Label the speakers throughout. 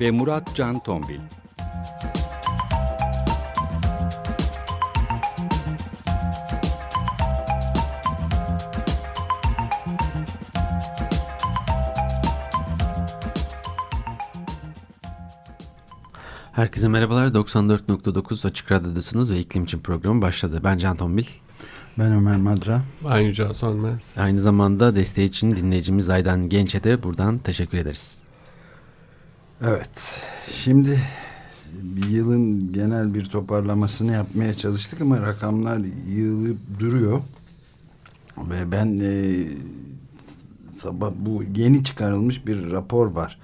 Speaker 1: ve Murat Can Tombil.
Speaker 2: Herkese merhabalar. 94.9 Açık Radyo'dasınız ve iklim için programı başladı. Ben Can Tombil.
Speaker 3: Ben Ömer Madra.
Speaker 4: Ben Yücel Sönmez.
Speaker 2: Aynı zamanda desteği için dinleyicimiz Aydan Genç'e de buradan teşekkür ederiz.
Speaker 3: Evet. Şimdi yılın genel bir toparlamasını yapmaya çalıştık ama rakamlar yığılıp duruyor. Ve ben e, sabah bu yeni çıkarılmış bir rapor var.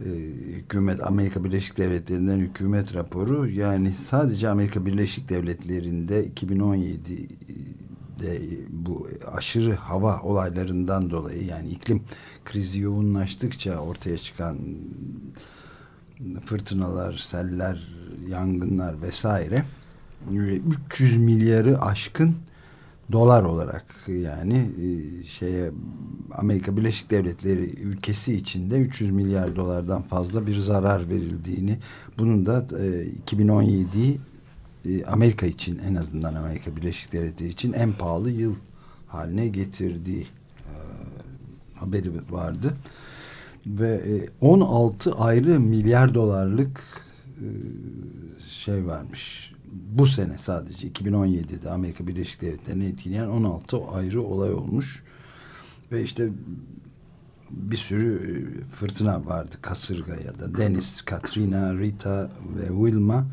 Speaker 3: E, hükümet Amerika Birleşik Devletleri'nden hükümet raporu yani sadece Amerika Birleşik Devletleri'nde 2017'de bu aşırı hava olaylarından dolayı yani iklim krizi yoğunlaştıkça ortaya çıkan fırtınalar, seller, yangınlar vesaire 300 milyarı aşkın dolar olarak yani şeye Amerika Birleşik Devletleri ülkesi içinde 300 milyar dolardan fazla bir zarar verildiğini bunun da 2017 Amerika için en azından Amerika Birleşik Devletleri için en pahalı yıl haline getirdiği haberi vardı ve 16 ayrı milyar dolarlık şey varmış bu sene sadece 2017'de Amerika Birleşik Devletleri'ni etkileyen 16 ayrı olay olmuş. Ve işte bir sürü fırtına vardı. Kasırga ya da Deniz, Katrina, Rita ve Wilma.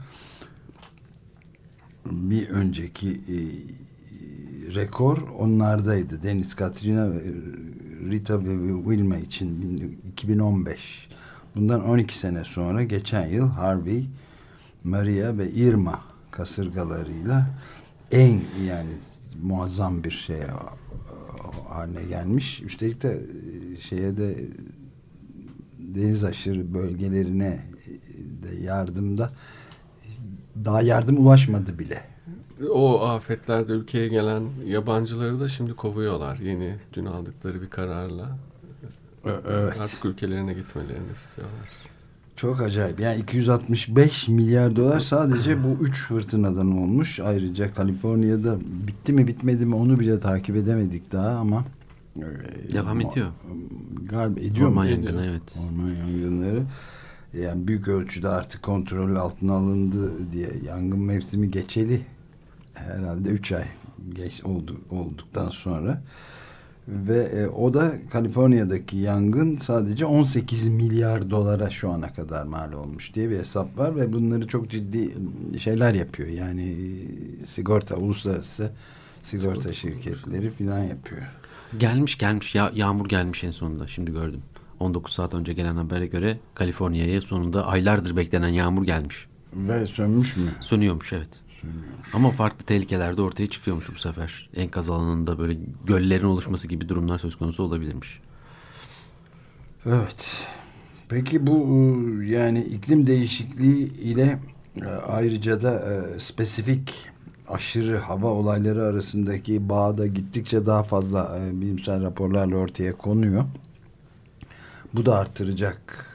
Speaker 3: Bir önceki e, rekor onlardaydı. Deniz, Katrina, Rita ve Wilma için 2015. Bundan 12 sene sonra geçen yıl Harvey, Maria ve Irma kasırgalarıyla en yani muazzam bir şey haline gelmiş. Üstelik de şeye de deniz aşırı bölgelerine de yardımda daha yardım ulaşmadı bile.
Speaker 4: O afetlerde ülkeye gelen yabancıları da şimdi kovuyorlar. Yeni dün aldıkları bir kararla.
Speaker 3: Evet.
Speaker 4: Artık ülkelerine gitmelerini istiyorlar.
Speaker 3: Çok acayip. Yani 265 milyar dolar sadece bu üç fırtınadan olmuş. Ayrıca Kaliforniya'da bitti mi bitmedi mi onu bile takip edemedik daha ama
Speaker 2: devam ediyor.
Speaker 3: Galiba ediyor
Speaker 2: Orman
Speaker 3: mu?
Speaker 2: yangını evet.
Speaker 3: Orman yangınları yani büyük ölçüde artık kontrol altına alındı diye yangın mevsimi geçeli herhalde 3 ay geç oldu, olduktan sonra ve e, o da Kaliforniya'daki yangın sadece 18 milyar dolara şu ana kadar mal olmuş diye bir hesap var ve bunları çok ciddi şeyler yapıyor. Yani sigorta, uluslararası sigorta şirketleri filan yapıyor.
Speaker 2: Gelmiş gelmiş ya, yağmur gelmiş en sonunda şimdi gördüm. 19 saat önce gelen habere göre Kaliforniya'ya sonunda aylardır beklenen yağmur gelmiş.
Speaker 3: Ve sönmüş mü?
Speaker 2: Sönüyormuş evet. Ama farklı tehlikeler de ortaya çıkıyormuş bu sefer. Enkaz alanında böyle göllerin oluşması gibi durumlar söz konusu olabilirmiş.
Speaker 3: Evet. Peki bu yani iklim değişikliği ile ayrıca da spesifik aşırı hava olayları arasındaki bağ da gittikçe daha fazla bilimsel raporlarla ortaya konuyor. Bu da arttıracak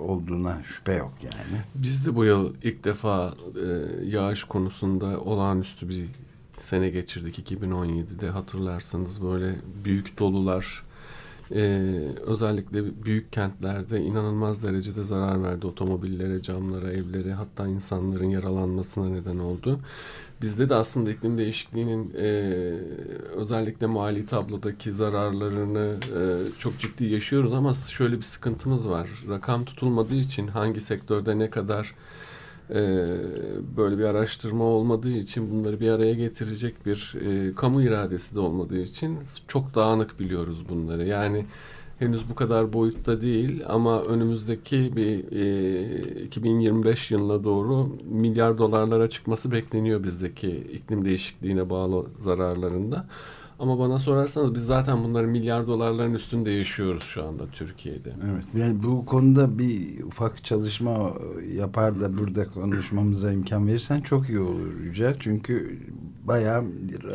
Speaker 3: olduğuna şüphe yok yani.
Speaker 4: Biz de bu yıl ilk defa e, yağış konusunda olağanüstü bir sene geçirdik 2017'de hatırlarsanız böyle büyük dolular e, özellikle büyük kentlerde inanılmaz derecede zarar verdi otomobillere, camlara, evlere hatta insanların yaralanmasına neden oldu. Bizde de aslında iklim değişikliğinin e, özellikle mali tablodaki zararlarını e, çok ciddi yaşıyoruz ama şöyle bir sıkıntımız var. Rakam tutulmadığı için hangi sektörde ne kadar e, böyle bir araştırma olmadığı için bunları bir araya getirecek bir e, kamu iradesi de olmadığı için çok dağınık biliyoruz bunları. Yani henüz bu kadar boyutta değil ama önümüzdeki bir e, 2025 yılına doğru milyar dolarlara çıkması bekleniyor bizdeki iklim değişikliğine bağlı zararlarında. Ama bana sorarsanız biz zaten bunları milyar dolarların üstünde yaşıyoruz şu anda Türkiye'de.
Speaker 3: Evet. Yani bu konuda bir ufak çalışma yapar da burada konuşmamıza imkan verirsen çok iyi olur Yücel. Çünkü bayağı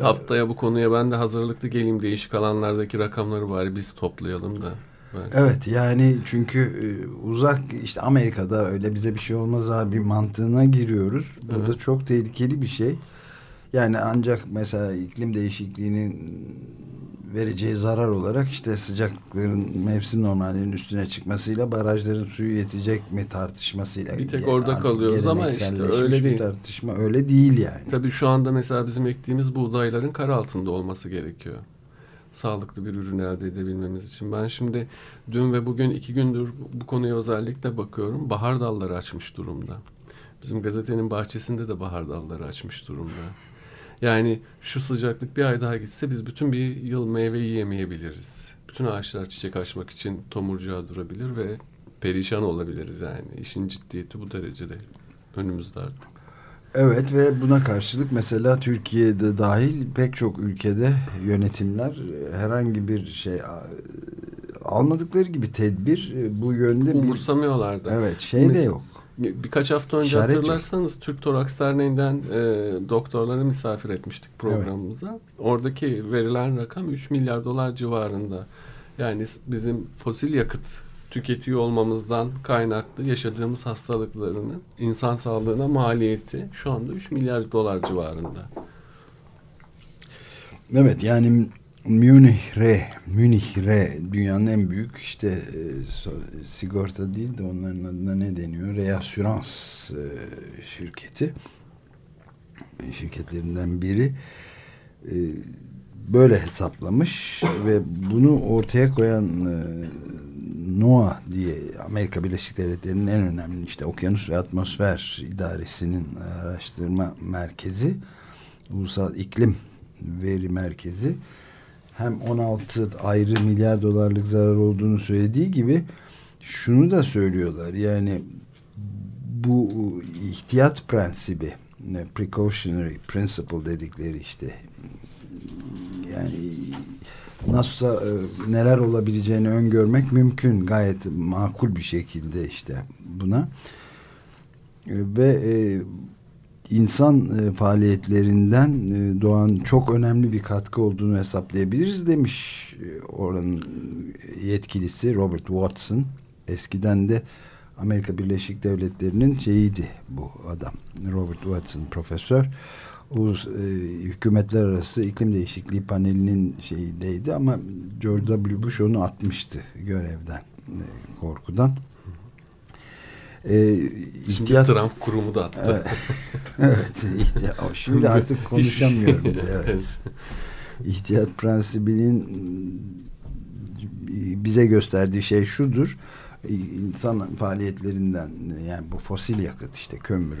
Speaker 4: haftaya bu konuya ben de hazırlıklı geleyim değişik alanlardaki rakamları bari biz toplayalım da.
Speaker 3: Belki. Evet yani çünkü e, uzak işte Amerika'da öyle bize bir şey olmaz abi mantığına giriyoruz. Burada evet. çok tehlikeli bir şey. Yani ancak mesela iklim değişikliğinin vereceği zarar olarak işte sıcaklıkların mevsim normalinin üstüne çıkmasıyla barajların suyu yetecek mi tartışmasıyla.
Speaker 4: Bir tek orada kalıyoruz ama işte öyle değil.
Speaker 3: tartışma öyle değil yani.
Speaker 4: Tabii şu anda mesela bizim ektiğimiz buğdayların kar altında olması gerekiyor. Sağlıklı bir ürün elde edebilmemiz için. Ben şimdi dün ve bugün iki gündür bu konuya özellikle bakıyorum. Bahar dalları açmış durumda. Bizim gazetenin bahçesinde de bahar dalları açmış durumda. Yani şu sıcaklık bir ay daha gitse biz bütün bir yıl meyve yiyemeyebiliriz. Bütün ağaçlar çiçek açmak için tomurcuğa durabilir ve perişan olabiliriz yani. İşin ciddiyeti bu derecede önümüzde artık.
Speaker 3: Evet ve buna karşılık mesela Türkiye'de dahil pek çok ülkede yönetimler herhangi bir şey almadıkları gibi tedbir bu yönde
Speaker 4: umursamıyorlardı.
Speaker 3: Evet şey de yok
Speaker 4: birkaç hafta önce İşaret hatırlarsanız yok. Türk Toraks Derneği'nden e, doktorları misafir etmiştik programımıza. Evet. Oradaki verilen rakam 3 milyar dolar civarında. Yani bizim fosil yakıt tüketiyor olmamızdan kaynaklı yaşadığımız hastalıklarının insan sağlığına maliyeti şu anda 3 milyar dolar civarında.
Speaker 3: Evet yani Münih Re, Münih Re dünyanın en büyük işte e, sigorta değil de onların adına ne deniyor? Reasürans e, şirketi. Şirketlerinden biri. E, böyle hesaplamış ve bunu ortaya koyan e, NOAA diye Amerika Birleşik Devletleri'nin en önemli işte okyanus ve atmosfer idaresinin araştırma merkezi ulusal iklim veri merkezi hem 16 ayrı milyar dolarlık zarar olduğunu söylediği gibi şunu da söylüyorlar. Yani bu ihtiyat prensibi precautionary principle dedikleri işte yani nasılsa e, neler olabileceğini öngörmek mümkün gayet makul bir şekilde işte buna ve e, insan e, faaliyetlerinden e, doğan çok önemli bir katkı olduğunu hesaplayabiliriz demiş e, oranın yetkilisi Robert Watson. Eskiden de Amerika Birleşik Devletleri'nin şeyiydi bu adam. Robert Watson profesör. Ulus, e, hükümetler arası iklim değişikliği panelinin şeyindeydi ama George W. Bush onu atmıştı görevden e, korkudan.
Speaker 4: E, ihtiyat... Şimdi Trump kurumu da attı.
Speaker 3: evet. ihtiya... Şimdi artık konuşamıyorum. evet. İhtiyat prensibinin bize gösterdiği şey şudur. İnsan faaliyetlerinden yani bu fosil yakıt işte kömür,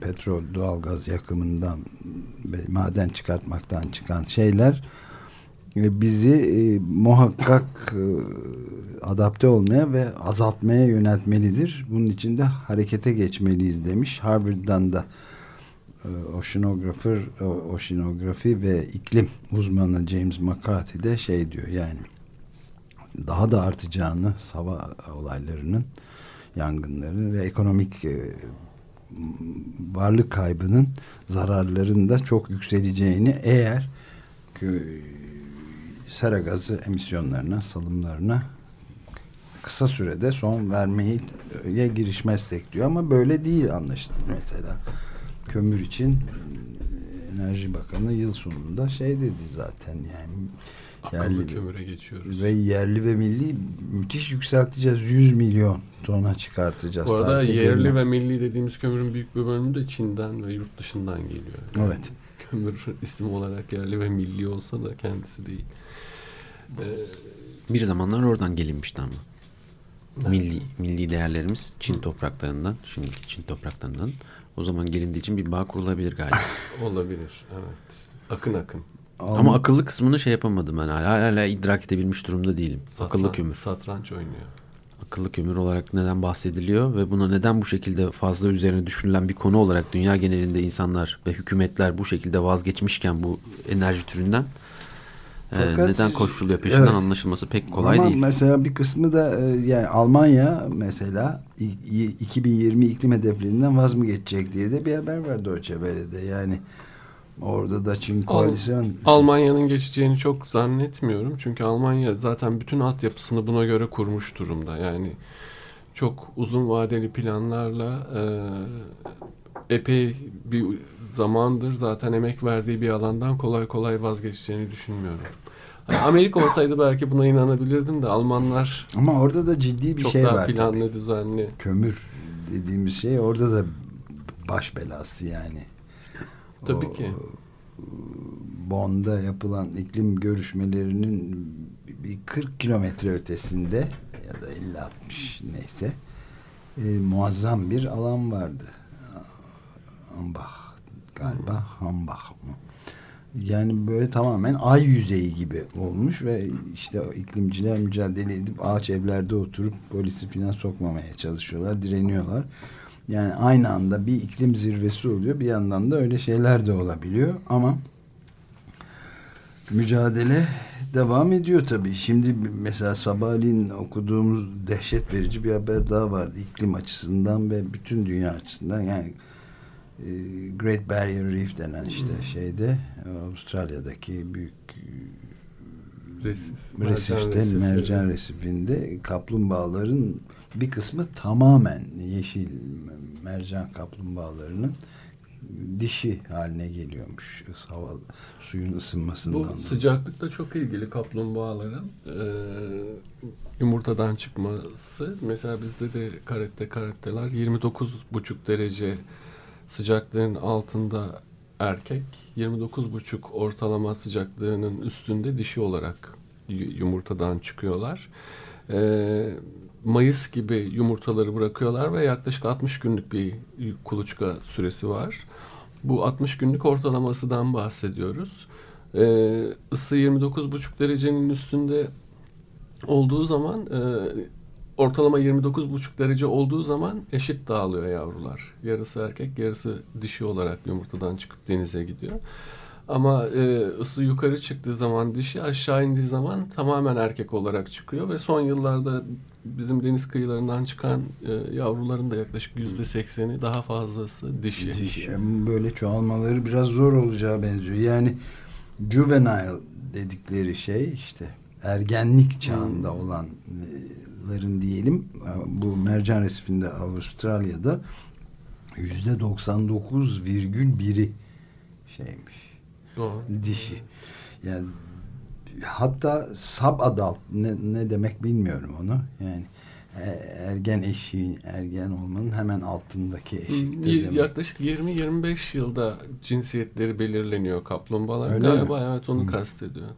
Speaker 3: petrol, doğalgaz yakımından ve maden çıkartmaktan çıkan şeyler bizi e, muhakkak e, adapte olmaya ve azaltmaya yöneltmelidir. Bunun için de harekete geçmeliyiz demiş. Harvard'dan da e, oceanographer, oceanografi ve iklim uzmanı James McCarthy de şey diyor yani daha da artacağını hava olaylarının yangınların ve ekonomik e, varlık kaybının zararlarında çok yükseleceğini eğer sera gazı emisyonlarına, salımlarına kısa sürede son vermeye girişmezsek diyor ama böyle değil anlaşılan mesela kömür için Enerji Bakanı yıl sonunda şey dedi zaten yani
Speaker 4: yerli kömüre geçiyoruz.
Speaker 3: Ve yerli ve milli müthiş yükselteceğiz. 100 milyon tona çıkartacağız.
Speaker 4: Bu arada yerli ve milli dediğimiz kömürün büyük bir bölümü de Çin'den ve yurt dışından geliyor.
Speaker 3: Yani evet.
Speaker 4: Kömür isim olarak yerli ve milli olsa da kendisi değil.
Speaker 2: Ee, bir zamanlar oradan gelinmişti ama. Evet. Milli, milli değerlerimiz Çin topraklarından, şimdiki Çin topraklarından. O zaman gelindiği için bir bağ kurulabilir galiba.
Speaker 4: Olabilir, evet. Akın akın.
Speaker 3: Alman-
Speaker 2: Ama akıllı kısmını şey yapamadım ben hala, hala idrak edebilmiş durumda değilim. akıllı
Speaker 4: Satran-
Speaker 2: kömür.
Speaker 4: Satranç oynuyor.
Speaker 2: Akıllı kömür olarak neden bahsediliyor ve buna neden bu şekilde fazla üzerine düşünülen bir konu olarak dünya genelinde insanlar ve hükümetler bu şekilde vazgeçmişken bu enerji türünden
Speaker 3: Fakat-
Speaker 2: neden koşuluyor peşinden
Speaker 3: Evet.
Speaker 2: anlaşılması pek kolay
Speaker 3: Ama
Speaker 2: değil.
Speaker 3: mesela bir kısmı da e, yani Almanya mesela i- i- 2020 iklim hedeflerinden vaz mı geçecek diye de bir haber var Deutsche Welle'de. Yani orada da Çin koalisyon
Speaker 4: Almanya'nın geçeceğini çok zannetmiyorum. Çünkü Almanya zaten bütün altyapısını buna göre kurmuş durumda. Yani çok uzun vadeli planlarla e, epey bir zamandır zaten emek verdiği bir alandan kolay kolay vazgeçeceğini düşünmüyorum. Hani Amerika olsaydı belki buna inanabilirdim de Almanlar
Speaker 3: ama orada da ciddi bir
Speaker 4: çok
Speaker 3: şey
Speaker 4: daha
Speaker 3: var.
Speaker 4: planlı
Speaker 3: tabii.
Speaker 4: düzenli.
Speaker 3: Kömür dediğimiz şey orada da baş belası yani.
Speaker 4: Tabii
Speaker 3: O-
Speaker 4: ki.
Speaker 3: Bonn'da yapılan iklim görüşmelerinin bir 40 kilometre ötesinde ya da 50-60 neyse e, muazzam bir alan vardı. Ambach galiba Hambach mı? Yani böyle tamamen ay yüzeyi gibi olmuş ve işte iklimciler mücadele edip ağaç evlerde oturup polisi filan sokmamaya çalışıyorlar, direniyorlar. Yani aynı anda bir iklim zirvesi oluyor, bir yandan da öyle şeyler de olabiliyor ama mücadele devam ediyor tabii. Şimdi mesela sabahleyin okuduğumuz dehşet verici bir haber daha vardı iklim açısından ve bütün dünya açısından yani Great Barrier Reef denen işte şeyde Avustralya'daki büyük
Speaker 4: Resif. Mercan
Speaker 3: resifte
Speaker 4: resifi.
Speaker 3: mercan resifinde kaplumbağaların bir kısmı tamamen yeşil mercan kaplumbağalarının dişi haline geliyormuş hava suyun ısınmasından.
Speaker 4: Bu sıcaklıkla çok ilgili kaplumbağaların e, yumurtadan çıkması. Mesela bizde de karette karetteler 29,5 derece sıcaklığın altında erkek, 29,5 ortalama sıcaklığının üstünde dişi olarak yumurtadan çıkıyorlar. E, Mayıs gibi yumurtaları bırakıyorlar ve yaklaşık 60 günlük bir kuluçka süresi var. Bu 60 günlük ortalamasından bahsediyoruz. Ee, ısı 29,5 derecenin üstünde olduğu zaman e, ortalama 29,5 derece olduğu zaman eşit dağılıyor yavrular. Yarısı erkek, yarısı dişi olarak yumurtadan çıkıp denize gidiyor. Ama e, ısı yukarı çıktığı zaman dişi, aşağı indiği zaman tamamen erkek olarak çıkıyor ve son yıllarda bizim deniz kıyılarından çıkan e, yavruların da yaklaşık yüzde sekseni daha fazlası dişi.
Speaker 3: Diş, böyle çoğalmaları biraz zor olacağı benziyor. Yani juvenile dedikleri şey işte ergenlik çağında
Speaker 4: Hmm.
Speaker 3: Olanların diyelim bu mercan resifinde Avustralya'da yüzde 99,1'i şeymiş
Speaker 4: Doğru.
Speaker 3: dişi. Yani hatta subadult ne, ne demek bilmiyorum onu. Yani e, ergen eşiğin ergen olmanın hemen altındaki eşikte demek.
Speaker 4: Yaklaşık 20-25 yılda cinsiyetleri belirleniyor kaplumbağalar.
Speaker 3: Öyle
Speaker 4: Galiba
Speaker 3: mi?
Speaker 4: evet onu
Speaker 3: Hı.
Speaker 4: kastediyor.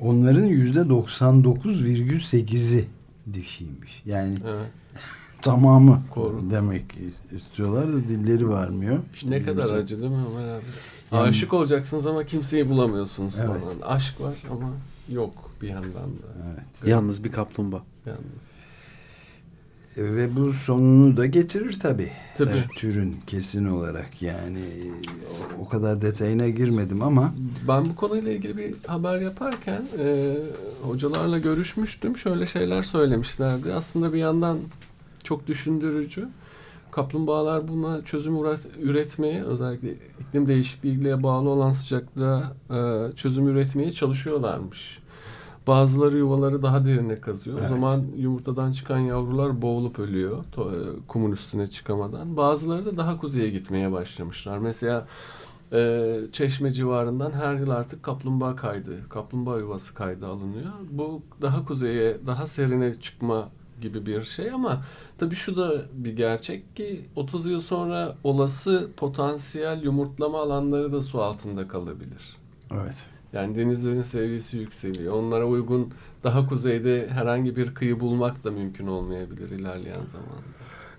Speaker 3: Onların yüzde 99,8'i dişiymiş. Yani
Speaker 4: Evet.
Speaker 3: tamamı
Speaker 4: Doğru.
Speaker 3: demek istiyorlar da dilleri varmıyor. İşte
Speaker 4: ne kadar
Speaker 3: güzel-
Speaker 4: acı değil mi Ömer abi?
Speaker 3: Yani-
Speaker 4: Aşık olacaksınız ama kimseyi bulamıyorsunuz
Speaker 3: Evet.
Speaker 4: falan. Aşk var ama yok bir yandan da.
Speaker 3: Evet.
Speaker 2: Yalnız bir kaplumbağa.
Speaker 4: Yalnız.
Speaker 3: Ve bu sonunu da getirir tabii.
Speaker 4: Tabii.
Speaker 3: Evet, Türün kesin olarak yani o, o kadar detayına girmedim ama
Speaker 4: Ben bu konuyla ilgili bir haber yaparken e, hocalarla görüşmüştüm. Şöyle şeyler söylemişlerdi. Aslında bir yandan çok düşündürücü. Kaplumbağalar buna çözüm üret- üretmeye özellikle iklim değişikliğiyle bağlı olan sıcaklığa e, çözüm üretmeye çalışıyorlarmış. Bazıları yuvaları daha derine kazıyor.
Speaker 3: Evet.
Speaker 4: O zaman yumurtadan çıkan yavrular boğulup ölüyor e, kumun üstüne çıkamadan. Bazıları da daha kuzeye gitmeye başlamışlar. Mesela e, Çeşme civarından her yıl artık kaplumbağa kaydı, kaplumbağa yuvası kaydı alınıyor. Bu daha kuzeye, daha serine çıkma gibi bir şey ama tabii şu da bir gerçek ki 30 yıl sonra olası potansiyel yumurtlama alanları da su altında kalabilir.
Speaker 3: evet.
Speaker 4: Yani denizlerin seviyesi yükseliyor. Onlara uygun daha kuzeyde herhangi bir kıyı bulmak da mümkün olmayabilir ilerleyen zamanda.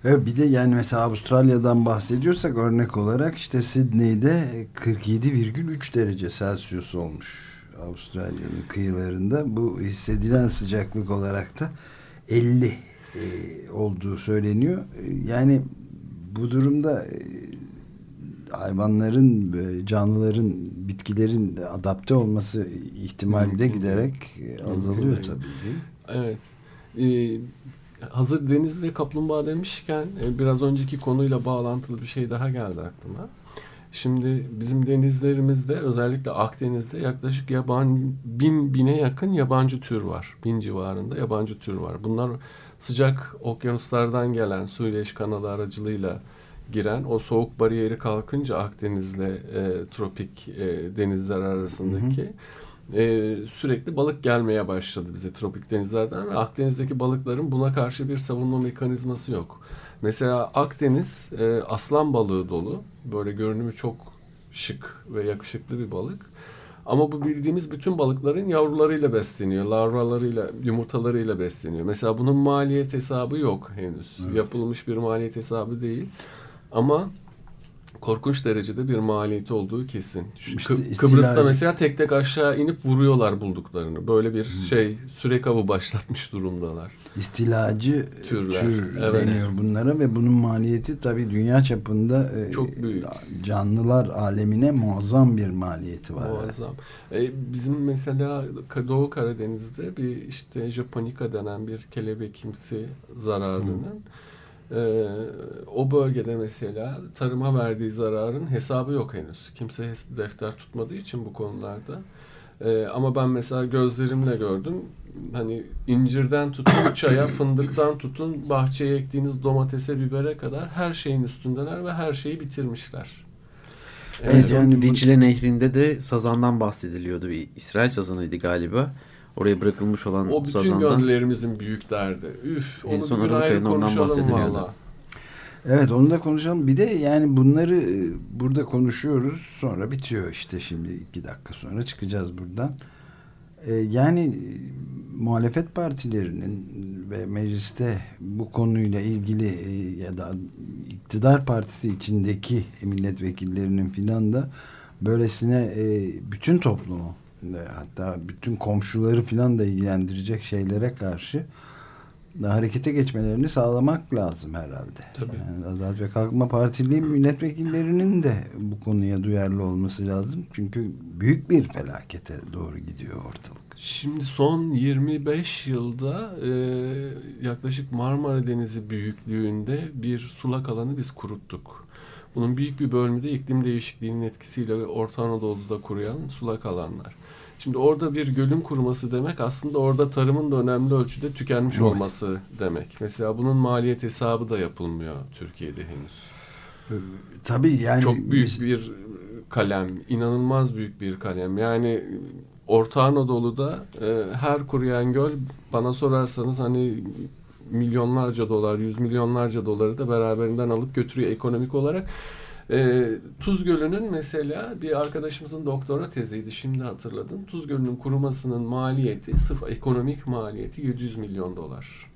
Speaker 3: Evet, bir de yani mesela Avustralya'dan bahsediyorsak örnek olarak işte Sydney'de 47,3 derece Celsius olmuş Avustralya'nın kıyılarında. Bu hissedilen sıcaklık olarak da 50 e, olduğu söyleniyor. Yani bu durumda e, hayvanların, e, canlıların, bitkilerin adapte olması ihtimali de giderek azalıyor tabii değil mi?
Speaker 4: Evet. Ee, hazır deniz ve kaplumbağa demişken e, biraz önceki konuyla bağlantılı bir şey daha geldi aklıma. Şimdi bizim denizlerimizde özellikle Akdeniz'de yaklaşık yaban bin bine yakın yabancı tür var. Bin civarında yabancı tür var. Bunlar sıcak okyanuslardan gelen Süveyş kanalı aracılığıyla giren o soğuk bariyeri kalkınca Akdeniz'le e, tropik e, denizler arasındaki hı hı e, sürekli balık gelmeye başladı bize tropik denizlerden ve Akdeniz'deki balıkların buna karşı bir savunma mekanizması yok. Mesela Akdeniz e, aslan balığı dolu. Böyle görünümü çok şık ve yakışıklı bir balık. Ama bu bildiğimiz bütün balıkların yavrularıyla besleniyor. Larvalarıyla, yumurtalarıyla besleniyor. Mesela bunun maliyet hesabı yok henüz. Evet. Yapılmış bir maliyet hesabı değil. Ama korkunç derecede bir maliyeti olduğu kesin. İşte Kı- Kıbrıs'ta mesela tek tek aşağı inip vuruyorlar bulduklarını. Böyle bir hmm. şey sürek avı başlatmış durumdalar.
Speaker 3: İstilacı Türler. tür evet. deniyor bunlara ve bunun maliyeti tabii dünya çapında e, çok büyük. Canlılar alemine muazzam bir maliyeti var.
Speaker 4: Muazzam. E, bizim mesela Doğu Karadeniz'de bir işte Japonika denen bir kelebekimsi zararının hmm ee, o bölgede mesela tarıma verdiği zararın hesabı yok henüz. Kimse defter tutmadığı için bu konularda. Ee, ama ben mesela gözlerimle gördüm. Hani incirden tutun çaya, fındıktan tutun bahçeye ektiğiniz domatese, bibere kadar her şeyin üstündeler ve her şeyi bitirmişler.
Speaker 2: En son yani Dicle Nehri'nde de sazandan bahsediliyordu. Bir İsrail sazanıydı galiba. Oraya bırakılmış olan
Speaker 4: O bütün sazandan. gönüllerimizin büyük derdi. Üf, onu en son bir ayrı konuşalım valla.
Speaker 3: Evet onu da konuşalım. Bir de yani bunları e, burada konuşuyoruz. Sonra bitiyor işte şimdi iki dakika sonra çıkacağız buradan. Ee, yani e, muhalefet partilerinin ve mecliste bu konuyla ilgili e, ya da iktidar partisi içindeki milletvekillerinin filan da böylesine bütün toplumu hatta bütün komşuları filan da ilgilendirecek şeylere karşı harekete geçmelerini sağlamak lazım herhalde. Tabii. Yani Adalet ve Kalkınma Partili milletvekillerinin de bu konuya duyarlı olması lazım. Çünkü büyük bir felakete doğru gidiyor ortalık.
Speaker 4: Şimdi son 25 yılda e, yaklaşık Marmara Denizi büyüklüğünde bir sulak alanı biz kuruttuk. Bunun büyük bir bölümü de iklim değişikliğinin etkisiyle Orta Anadolu'da kuruyan sulak alanlar. Şimdi orada bir gölün kuruması demek aslında orada tarımın da önemli ölçüde tükenmiş evet. olması demek. Mesela bunun maliyet hesabı da yapılmıyor Türkiye'de henüz.
Speaker 3: Ee, tabii yani
Speaker 4: çok büyük bir kalem, inanılmaz büyük bir kalem. Yani Orta Anadolu'da e, her kuruyan göl bana sorarsanız hani milyonlarca dolar, yüz milyonlarca doları da beraberinden alıp götürüyor ekonomik olarak. E, Tuz Gölü'nün mesela bir arkadaşımızın doktora teziydi şimdi hatırladım. Tuz Gölü'nün kurumasının maliyeti sırf ekonomik maliyeti 700 milyon dolar.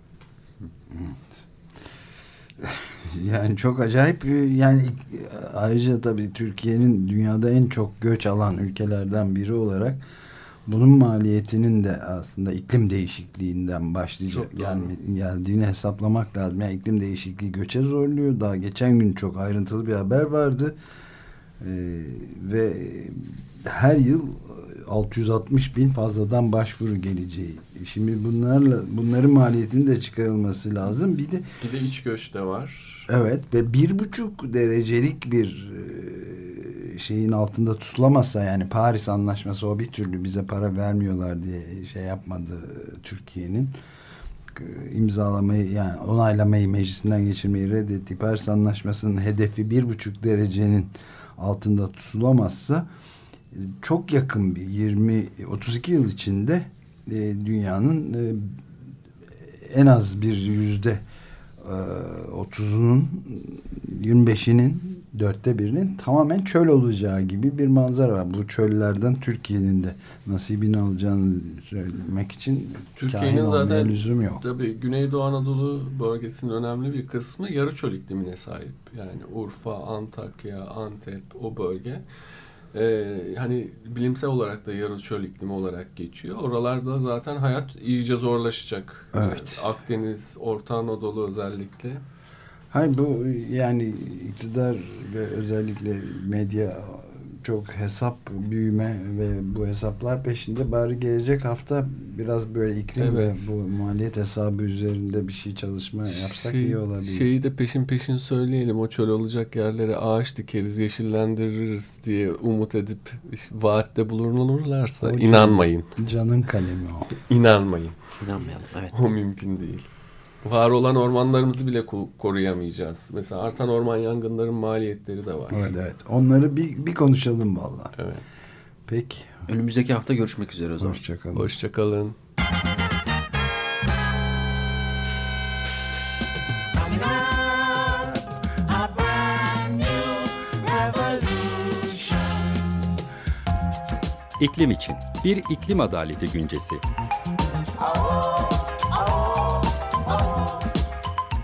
Speaker 3: yani çok acayip yani ayrıca tabii Türkiye'nin dünyada en çok göç alan ülkelerden biri olarak bunun maliyetinin de aslında iklim değişikliğinden başlayacak yani geldiğini hesaplamak lazım. Yani iklim değişikliği göçe zorluyor. Daha geçen gün çok ayrıntılı bir haber vardı. Ee, ve her yıl 660 bin fazladan başvuru geleceği. Şimdi bunlarla bunların maliyetinin de çıkarılması lazım. Bir de
Speaker 4: bir de iç göç de var.
Speaker 3: Evet ve bir buçuk derecelik bir şeyin altında tutulamazsa yani Paris Anlaşması o bir türlü bize para vermiyorlar diye şey yapmadı Türkiye'nin imzalamayı yani onaylamayı meclisinden geçirmeyi reddetti. Paris Anlaşması'nın hedefi bir buçuk derecenin altında tutulamazsa çok yakın bir 20 32 yıl içinde e, dünyanın e, en az bir yüzde e, 30'unun 25'inin dörtte birinin tamamen çöl olacağı gibi bir manzara var. Bu çöllerden Türkiye'nin de nasibini alacağını söylemek için
Speaker 4: Türkiye'nin zaten
Speaker 3: lüzum yok.
Speaker 4: Tabii Güneydoğu Anadolu bölgesinin önemli bir kısmı yarı çöl iklimine sahip. Yani Urfa, Antakya, Antep o bölge. Ee, hani bilimsel olarak da yarı çöl iklimi olarak geçiyor. Oralarda zaten hayat iyice zorlaşacak.
Speaker 3: Evet.
Speaker 4: Ee, Akdeniz, Orta Anadolu özellikle.
Speaker 3: Hayır bu yani iktidar ve özellikle medya çok hesap büyüme ve bu hesaplar peşinde bari gelecek hafta biraz böyle iklim evet. ve bu maliyet hesabı üzerinde bir şey çalışma yapsak şey, iyi olabilir.
Speaker 4: Şeyi de peşin peşin söyleyelim o çöl olacak yerlere ağaç dikeriz yeşillendiririz diye umut edip vaatte bulunurlarsa o inanmayın.
Speaker 3: Can, canın kalemi o.
Speaker 4: İnanmayın.
Speaker 2: İnanmayalım evet.
Speaker 4: O mümkün değil var olan ormanlarımızı bile koruyamayacağız. Mesela artan orman yangınların maliyetleri de var.
Speaker 3: Evet evet. Onları bir, bir konuşalım valla.
Speaker 4: Evet.
Speaker 3: Peki.
Speaker 2: Önümüzdeki hafta görüşmek üzere o zaman.
Speaker 3: Hoşçakalın.
Speaker 4: Hoşçakalın.
Speaker 1: İklim için bir iklim adaleti güncesi.